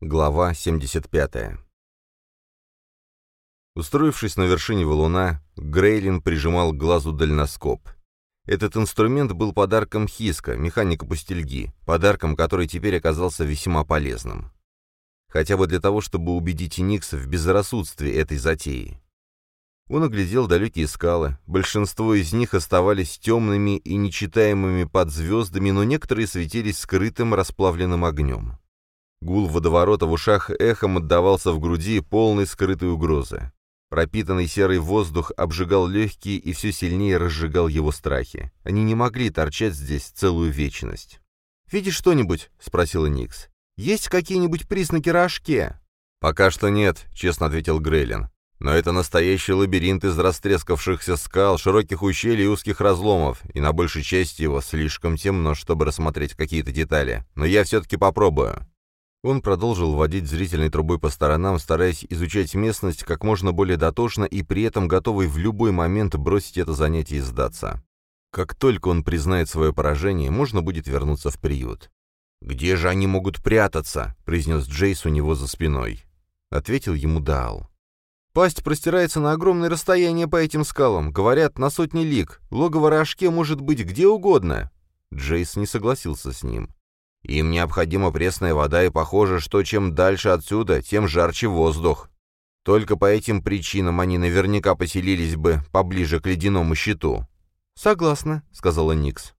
Глава 75. Устроившись на вершине валуна, Грейлин прижимал к глазу дальноскоп. Этот инструмент был подарком Хиска, механика пустельги, подарком, который теперь оказался весьма полезным. Хотя бы для того, чтобы убедить Никса в безрассудстве этой затеи. Он оглядел далекие скалы, большинство из них оставались темными и нечитаемыми под звездами, но некоторые светились скрытым расплавленным огнем. Гул водоворота в ушах эхом отдавался в груди, полной скрытой угрозы. Пропитанный серый воздух обжигал легкие и все сильнее разжигал его страхи. Они не могли торчать здесь целую вечность. «Видишь что-нибудь?» — спросила Никс. «Есть какие-нибудь признаки рожке?» «Пока что нет», — честно ответил Грейлин. «Но это настоящий лабиринт из растрескавшихся скал, широких ущелий и узких разломов, и на большей части его слишком темно, чтобы рассмотреть какие-то детали. Но я все-таки попробую». Он продолжил водить зрительной трубой по сторонам, стараясь изучать местность как можно более дотошно и при этом готовый в любой момент бросить это занятие и сдаться. Как только он признает свое поражение, можно будет вернуться в приют. «Где же они могут прятаться?» — произнес Джейс у него за спиной. Ответил ему Даал. «Пасть простирается на огромное расстояние по этим скалам. Говорят, на сотни лиг. Логово Рожке может быть где угодно». Джейс не согласился с ним. Им необходима пресная вода, и похоже, что чем дальше отсюда, тем жарче воздух. Только по этим причинам они наверняка поселились бы поближе к ледяному щиту. «Согласна», — сказала Никс.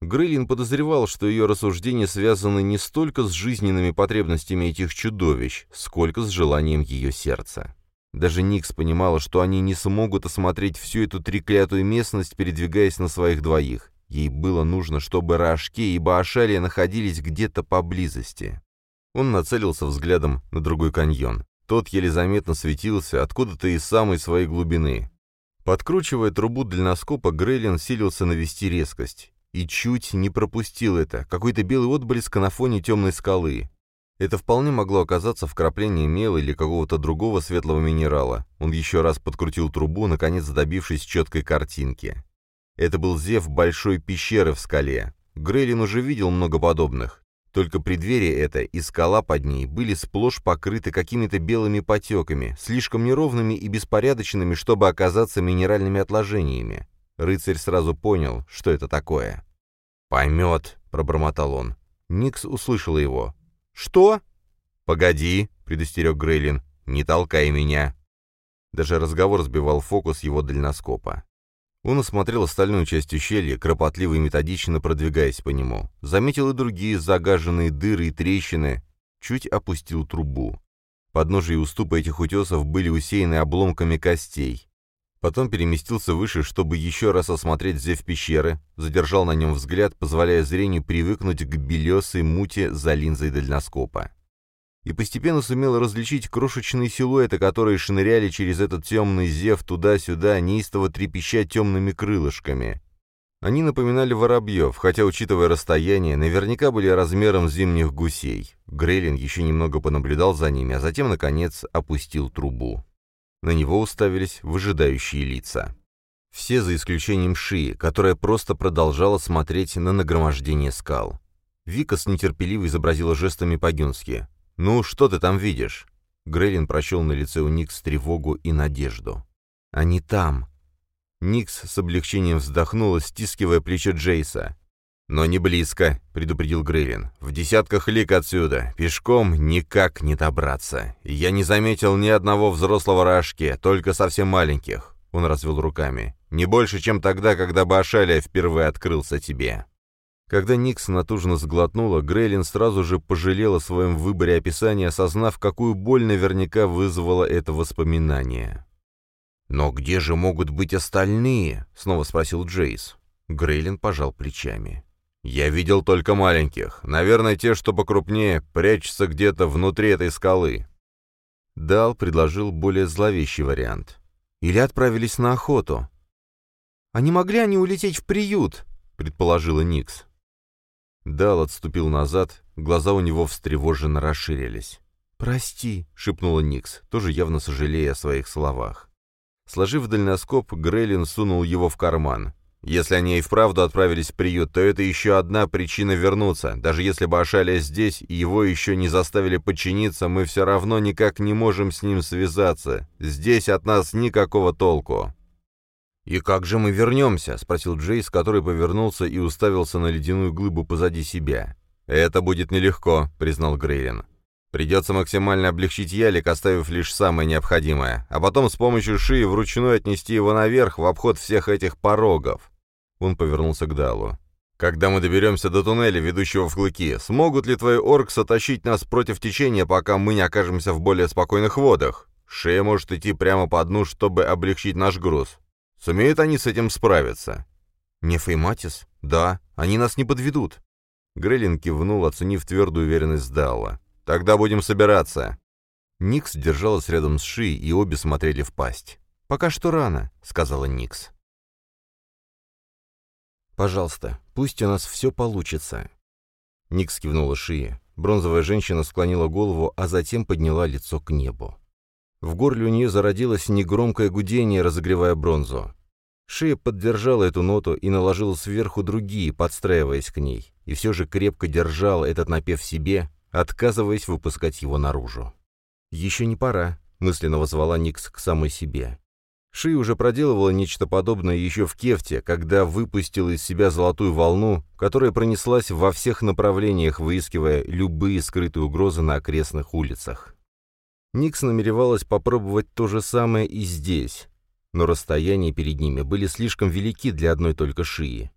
Грейлин подозревал, что ее рассуждения связаны не столько с жизненными потребностями этих чудовищ, сколько с желанием ее сердца. Даже Никс понимала, что они не смогут осмотреть всю эту треклятую местность, передвигаясь на своих двоих. Ей было нужно, чтобы Рашке и Баашалия находились где-то поблизости. Он нацелился взглядом на другой каньон. Тот еле заметно светился откуда-то из самой своей глубины. Подкручивая трубу дальноскопа, Грейлин силился навести резкость. И чуть не пропустил это, какой-то белый отблеск на фоне темной скалы. Это вполне могло оказаться вкрапление мела или какого-то другого светлого минерала. Он еще раз подкрутил трубу, наконец добившись четкой картинки. Это был зев большой пещеры в скале. Грейлин уже видел много подобных. Только преддверие это и скала под ней были сплошь покрыты какими-то белыми потеками, слишком неровными и беспорядочными, чтобы оказаться минеральными отложениями. Рыцарь сразу понял, что это такое. «Поймет», — пробормотал он. Никс услышала его. «Что?» «Погоди», — предостерег Грейлин, — «не толкай меня». Даже разговор сбивал фокус его дальноскопа. Он осмотрел остальную часть ущелья, кропотливо и методично продвигаясь по нему. Заметил и другие загаженные дыры и трещины. Чуть опустил трубу. Подножия и этих утесов были усеяны обломками костей. Потом переместился выше, чтобы еще раз осмотреть зев пещеры, задержал на нем взгляд, позволяя зрению привыкнуть к белесой муте за линзой дальноскопа и постепенно сумел различить крошечные силуэты, которые шныряли через этот темный зев туда-сюда, неистово трепеща темными крылышками. Они напоминали воробьев, хотя, учитывая расстояние, наверняка были размером зимних гусей. Грейлин еще немного понаблюдал за ними, а затем, наконец, опустил трубу. На него уставились выжидающие лица. Все за исключением Шии, которая просто продолжала смотреть на нагромождение скал. Вика с нетерпеливо изобразила жестами по-гюнски. «Ну, что ты там видишь?» Грейлин прочел на лице у Никс тревогу и надежду. «Они там!» Никс с облегчением вздохнула, стискивая плечо Джейса. «Но не близко», — предупредил Грейлин. «В десятках лик отсюда. Пешком никак не добраться. Я не заметил ни одного взрослого рожки, только совсем маленьких». Он развел руками. «Не больше, чем тогда, когда Башалия впервые открылся тебе». Когда Никс натужно сглотнула, Грейлин сразу же пожалел о своем выборе описания, осознав, какую боль наверняка вызвало это воспоминание. «Но где же могут быть остальные?» — снова спросил Джейс. Грейлин пожал плечами. «Я видел только маленьких. Наверное, те, что покрупнее, прячутся где-то внутри этой скалы». Дал предложил более зловещий вариант. «Или отправились на охоту». «А не могли они улететь в приют?» — предположила Никс. Дал отступил назад, глаза у него встревоженно расширились. «Прости», — шепнула Никс, тоже явно сожалея о своих словах. Сложив дальноскоп, Грейлин сунул его в карман. Если они и вправду отправились в приют, то это еще одна причина вернуться. Даже если бы Ашалия здесь и его еще не заставили подчиниться, мы все равно никак не можем с ним связаться. Здесь от нас никакого толку». «И как же мы вернемся?» — спросил Джейс, который повернулся и уставился на ледяную глыбу позади себя. «Это будет нелегко», — признал Грейлин. «Придется максимально облегчить ялик, оставив лишь самое необходимое, а потом с помощью шеи вручную отнести его наверх в обход всех этих порогов». Он повернулся к Далу. «Когда мы доберемся до туннеля, ведущего в клыки, смогут ли твои орксы тащить нас против течения, пока мы не окажемся в более спокойных водах? Шея может идти прямо по дну, чтобы облегчить наш груз. Сумеют они с этим справиться?» «Нефейматис? Да, они нас не подведут». Грейлин кивнул, оценив твердую уверенность Далла. «Тогда будем собираться». Никс держалась рядом с Ши, и обе смотрели в пасть. «Пока что рано», — сказала Никс. «Пожалуйста, пусть у нас все получится». Никс кивнула Ши. Бронзовая женщина склонила голову, а затем подняла лицо к небу. В горле у нее зародилось негромкое гудение, разогревая бронзу. Шея поддержала эту ноту и наложила сверху другие, подстраиваясь к ней, и все же крепко держала этот напев себе, отказываясь выпускать его наружу. «Еще не пора», — мысленно возвала Никс к самой себе. Ши уже проделывала нечто подобное еще в Кефте, когда выпустила из себя золотую волну, которая пронеслась во всех направлениях, выискивая любые скрытые угрозы на окрестных улицах. Никс намеревалась попробовать то же самое и здесь, но расстояния перед ними были слишком велики для одной только шии.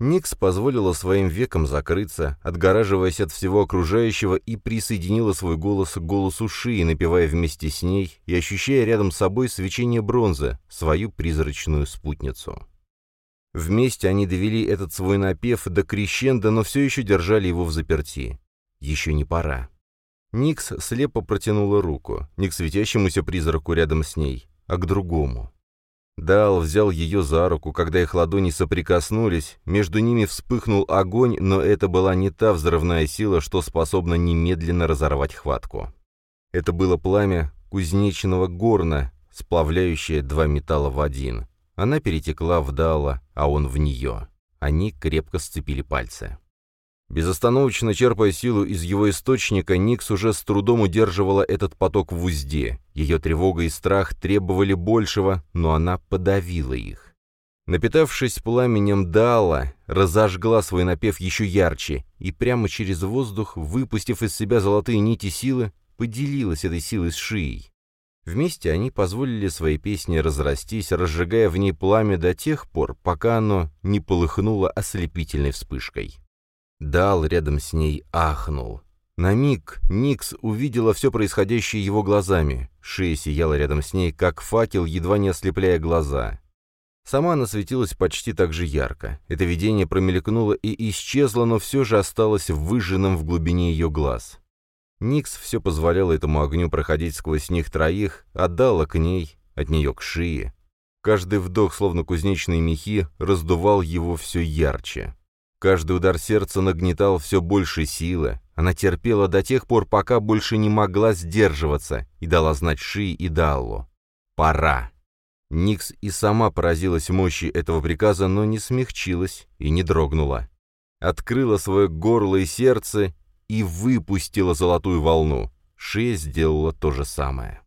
Никс позволила своим векам закрыться, отгораживаясь от всего окружающего, и присоединила свой голос к голосу Шии, напевая вместе с ней и ощущая рядом с собой свечение бронзы, свою призрачную спутницу. Вместе они довели этот свой напев до крещенда, но все еще держали его в заперти. Еще не пора. Никс слепо протянула руку, не к светящемуся призраку рядом с ней, а к другому. Дал взял ее за руку, когда их ладони соприкоснулись, между ними вспыхнул огонь, но это была не та взрывная сила, что способна немедленно разорвать хватку. Это было пламя кузнечного горна, сплавляющее два металла в один. Она перетекла в Дала, а он в нее. Они крепко сцепили пальцы. Безостановочно черпая силу из его источника, Никс уже с трудом удерживала этот поток в узде. Ее тревога и страх требовали большего, но она подавила их. Напитавшись пламенем Дала, разожгла свой напев еще ярче и прямо через воздух, выпустив из себя золотые нити силы, поделилась этой силой с Шией. Вместе они позволили своей песне разрастись, разжигая в ней пламя до тех пор, пока оно не полыхнуло ослепительной вспышкой. Дал рядом с ней ахнул. На миг Никс увидела все происходящее его глазами. Шея сияла рядом с ней, как факел, едва не ослепляя глаза. Сама она светилась почти так же ярко. Это видение промелькнуло и исчезло, но все же осталось выжженным в глубине ее глаз. Никс все позволяла этому огню проходить сквозь них троих, отдала к ней, от нее к шее. Каждый вдох, словно кузнечные мехи, раздувал его все ярче. Каждый удар сердца нагнетал все больше силы. Она терпела до тех пор, пока больше не могла сдерживаться, и дала знать Ши и Даллу. «Пора!» Никс и сама поразилась мощи этого приказа, но не смягчилась и не дрогнула. Открыла свое горло и сердце и выпустила золотую волну. Ши сделала то же самое.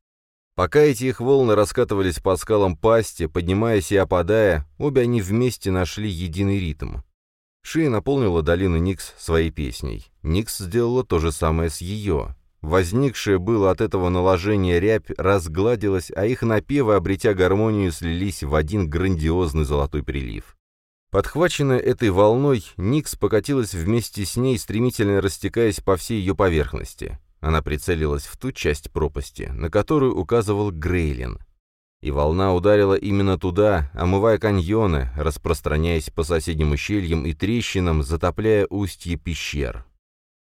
Пока эти их волны раскатывались по скалам пасти, поднимаясь и опадая, обе они вместе нашли единый ритм. Ши наполнила долину Никс своей песней. Никс сделала то же самое с ее. Возникшее было от этого наложения рябь разгладилась, а их напевы, обретя гармонию, слились в один грандиозный золотой прилив. Подхваченная этой волной, Никс покатилась вместе с ней, стремительно растекаясь по всей ее поверхности. Она прицелилась в ту часть пропасти, на которую указывал Грейлин — и волна ударила именно туда, омывая каньоны, распространяясь по соседним ущельям и трещинам, затопляя устье пещер.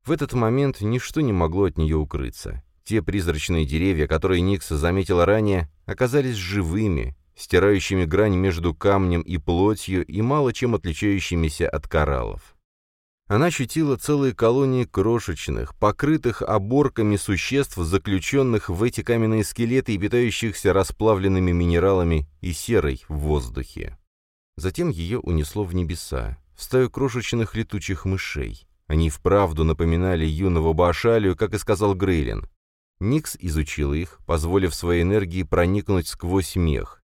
В этот момент ничто не могло от нее укрыться. Те призрачные деревья, которые Никс заметила ранее, оказались живыми, стирающими грань между камнем и плотью и мало чем отличающимися от кораллов. Она ощутила целые колонии крошечных, покрытых оборками существ, заключенных в эти каменные скелеты и питающихся расплавленными минералами и серой в воздухе. Затем ее унесло в небеса, в стаю крошечных летучих мышей. Они вправду напоминали юного Баашалию, как и сказал Грейлин. Никс изучил их, позволив своей энергии проникнуть сквозь мех.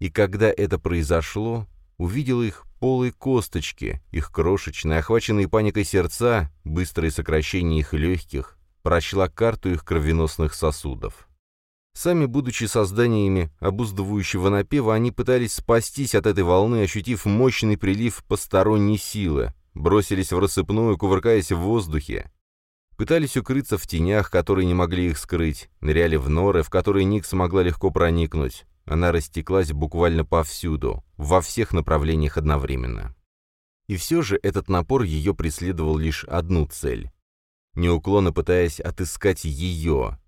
И когда это произошло, увидел их полые косточки, их крошечные, охваченные паникой сердца, быстрое сокращение их легких, прочла карту их кровеносных сосудов. Сами, будучи созданиями обуздывающего напева, они пытались спастись от этой волны, ощутив мощный прилив посторонней силы, бросились в рассыпную, кувыркаясь в воздухе. Пытались укрыться в тенях, которые не могли их скрыть, ныряли в норы, в которые Ник смогла легко проникнуть. Она растеклась буквально повсюду, во всех направлениях одновременно. И все же этот напор ее преследовал лишь одну цель. Неуклонно пытаясь отыскать ее,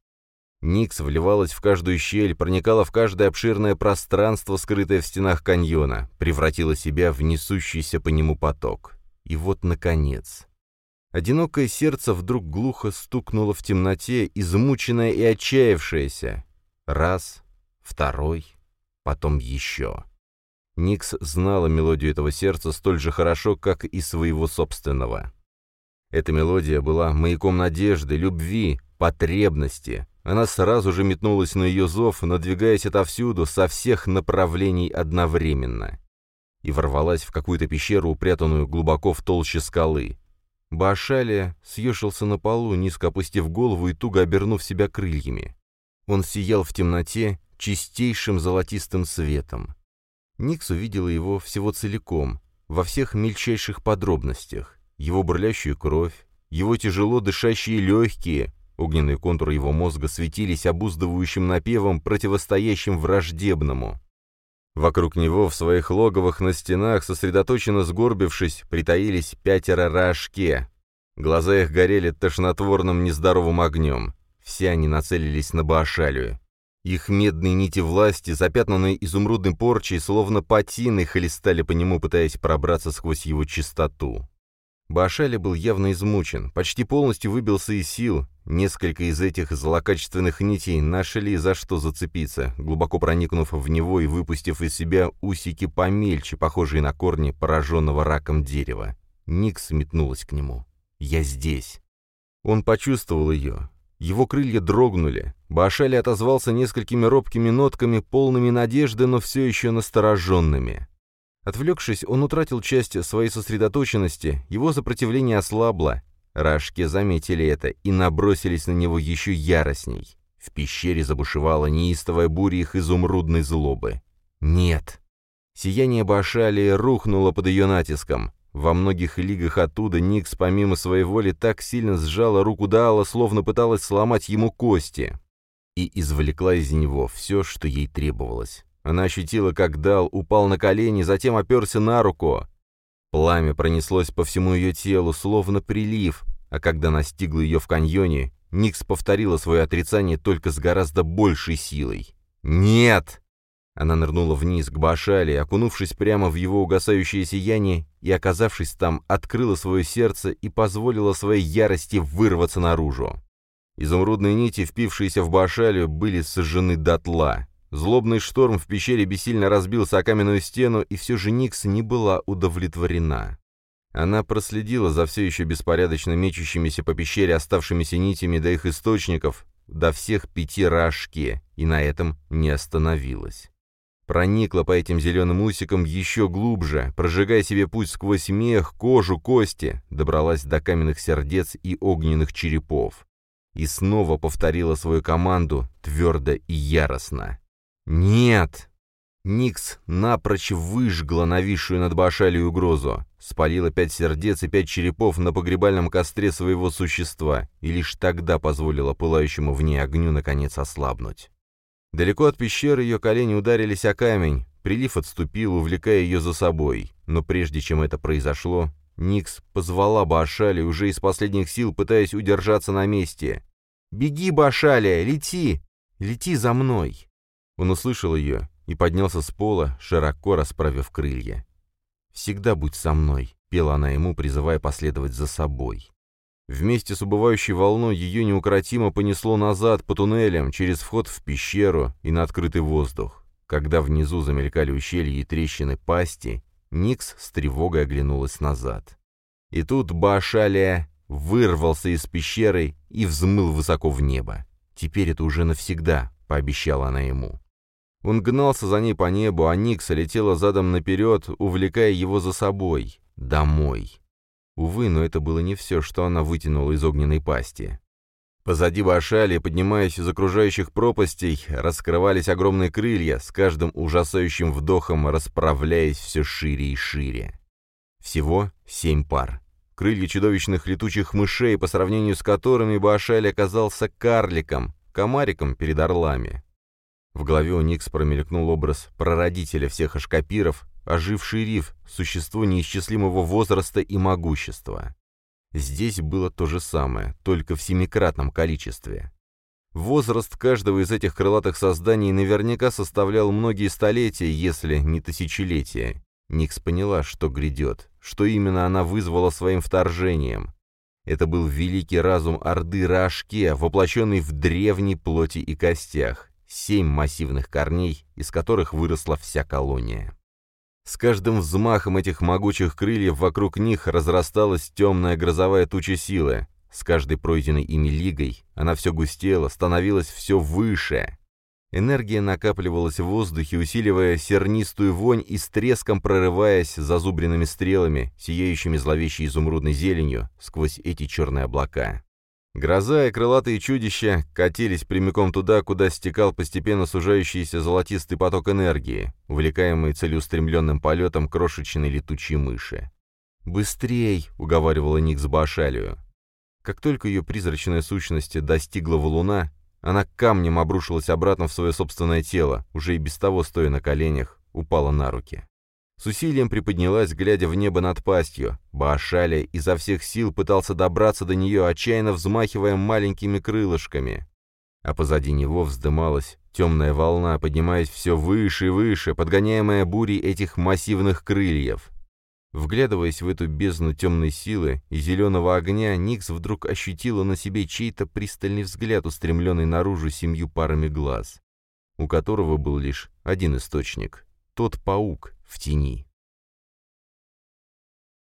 Никс вливалась в каждую щель, проникала в каждое обширное пространство, скрытое в стенах каньона, превратила себя в несущийся по нему поток. И вот, наконец... Одинокое сердце вдруг глухо стукнуло в темноте, измученное и отчаявшееся. Раз, второй, потом еще. Никс знала мелодию этого сердца столь же хорошо, как и своего собственного. Эта мелодия была маяком надежды, любви, потребности, она сразу же метнулась на ее зов, надвигаясь отовсюду, со всех направлений одновременно. И ворвалась в какую-то пещеру, упрятанную глубоко в толще скалы. Баашалия съешился на полу, низко опустив голову и туго обернув себя крыльями. Он сиял в темноте чистейшим золотистым светом. Никс увидела его всего целиком, во всех мельчайших подробностях. Его бурлящую кровь, его тяжело дышащие легкие, Огненные контуры его мозга светились обуздывающим напевом, противостоящим враждебному. Вокруг него в своих логовых на стенах, сосредоточенно сгорбившись, притаились пятеро рожке. Глаза их горели тошнотворным нездоровым огнем. Все они нацелились на Баашалию. Их медные нити власти, запятнанные изумрудной порчей, словно патины, хлестали по нему, пытаясь пробраться сквозь его чистоту. Башали был явно измучен, почти полностью выбился из сил. Несколько из этих злокачественных нитей нашли за что зацепиться, глубоко проникнув в него и выпустив из себя усики помельче, похожие на корни пораженного раком дерева. Никс метнулась к нему. «Я здесь». Он почувствовал ее. Его крылья дрогнули. Башали отозвался несколькими робкими нотками, полными надежды, но все еще настороженными. Отвлекшись, он утратил часть своей сосредоточенности, его сопротивление ослабло. Рашки заметили это и набросились на него еще яростней. В пещере забушевала неистовая буря их изумрудной злобы. «Нет!» Сияние Башалии рухнуло под ее натиском. Во многих лигах оттуда Никс, помимо своей воли, так сильно сжала руку Даала, словно пыталась сломать ему кости. И извлекла из него все, что ей требовалось. Она ощутила, как Дал упал на колени, затем оперся на руку. Пламя пронеслось по всему ее телу, словно прилив, а когда настигло ее в каньоне, Никс повторила свое отрицание только с гораздо большей силой. «Нет!» Она нырнула вниз к Башале, окунувшись прямо в его угасающее сияние, и, оказавшись там, открыла свое сердце и позволила своей ярости вырваться наружу. Изумрудные нити, впившиеся в Башалю, были сожжены дотла. Злобный шторм в пещере бессильно разбился о каменную стену, и все же Никс не была удовлетворена. Она проследила за все еще беспорядочно мечущимися по пещере оставшимися нитями до их источников, до всех пяти рожки, и на этом не остановилась. Проникла по этим зеленым усикам еще глубже, прожигая себе путь сквозь мех, кожу, кости, добралась до каменных сердец и огненных черепов. И снова повторила свою команду твердо и яростно. «Нет!» Никс напрочь выжгла нависшую над Башалей угрозу, спалила пять сердец и пять черепов на погребальном костре своего существа, и лишь тогда позволила пылающему в ней огню наконец ослабнуть. Далеко от пещеры ее колени ударились о камень, прилив отступил, увлекая ее за собой, но прежде чем это произошло, Никс позвала Башали уже из последних сил, пытаясь удержаться на месте. «Беги, Башаля, лети! Лети за мной!» Он услышал ее и поднялся с пола, широко расправив крылья. «Всегда будь со мной», — пела она ему, призывая последовать за собой. Вместе с убывающей волной ее неукротимо понесло назад по туннелям, через вход в пещеру и на открытый воздух. Когда внизу замелькали ущелья и трещины пасти, Никс с тревогой оглянулась назад. И тут Баашалия вырвался из пещеры и взмыл высоко в небо. «Теперь это уже навсегда», — пообещала она ему. Он гнался за ней по небу, а Никса летела задом наперед, увлекая его за собой. Домой. Увы, но это было не все, что она вытянула из огненной пасти. Позади Башали, поднимаясь из окружающих пропастей, раскрывались огромные крылья, с каждым ужасающим вдохом расправляясь все шире и шире. Всего семь пар. Крылья чудовищных летучих мышей, по сравнению с которыми Башали оказался карликом, комариком перед орлами. В голове у Никс промелькнул образ прародителя всех ашкапиров, оживший риф, существо неисчислимого возраста и могущества. Здесь было то же самое, только в семикратном количестве. Возраст каждого из этих крылатых созданий наверняка составлял многие столетия, если не тысячелетия. Никс поняла, что грядет, что именно она вызвала своим вторжением. Это был великий разум Орды Рашке, воплощенный в древней плоти и костях, семь массивных корней, из которых выросла вся колония. С каждым взмахом этих могучих крыльев вокруг них разрасталась темная грозовая туча силы. С каждой пройденной ими лигой она все густела, становилась все выше. Энергия накапливалась в воздухе, усиливая сернистую вонь и с треском прорываясь зазубренными стрелами, сияющими зловещей изумрудной зеленью, сквозь эти черные облака. Гроза и крылатые чудища катились прямиком туда, куда стекал постепенно сужающийся золотистый поток энергии, увлекаемый целеустремленным полетом крошечной летучей мыши. «Быстрей!» — уговаривала Никс Башалию. Как только ее призрачная сущность достигла валуна, она камнем обрушилась обратно в свое собственное тело, уже и без того стоя на коленях, упала на руки. С усилием приподнялась, глядя в небо над пастью. Баашаля изо всех сил пытался добраться до нее, отчаянно взмахивая маленькими крылышками. А позади него вздымалась темная волна, поднимаясь все выше и выше, подгоняемая бурей этих массивных крыльев. Вглядываясь в эту бездну темной силы и зеленого огня, Никс вдруг ощутила на себе чей-то пристальный взгляд, устремленный наружу семью парами глаз, у которого был лишь один источник — тот паук, в тени.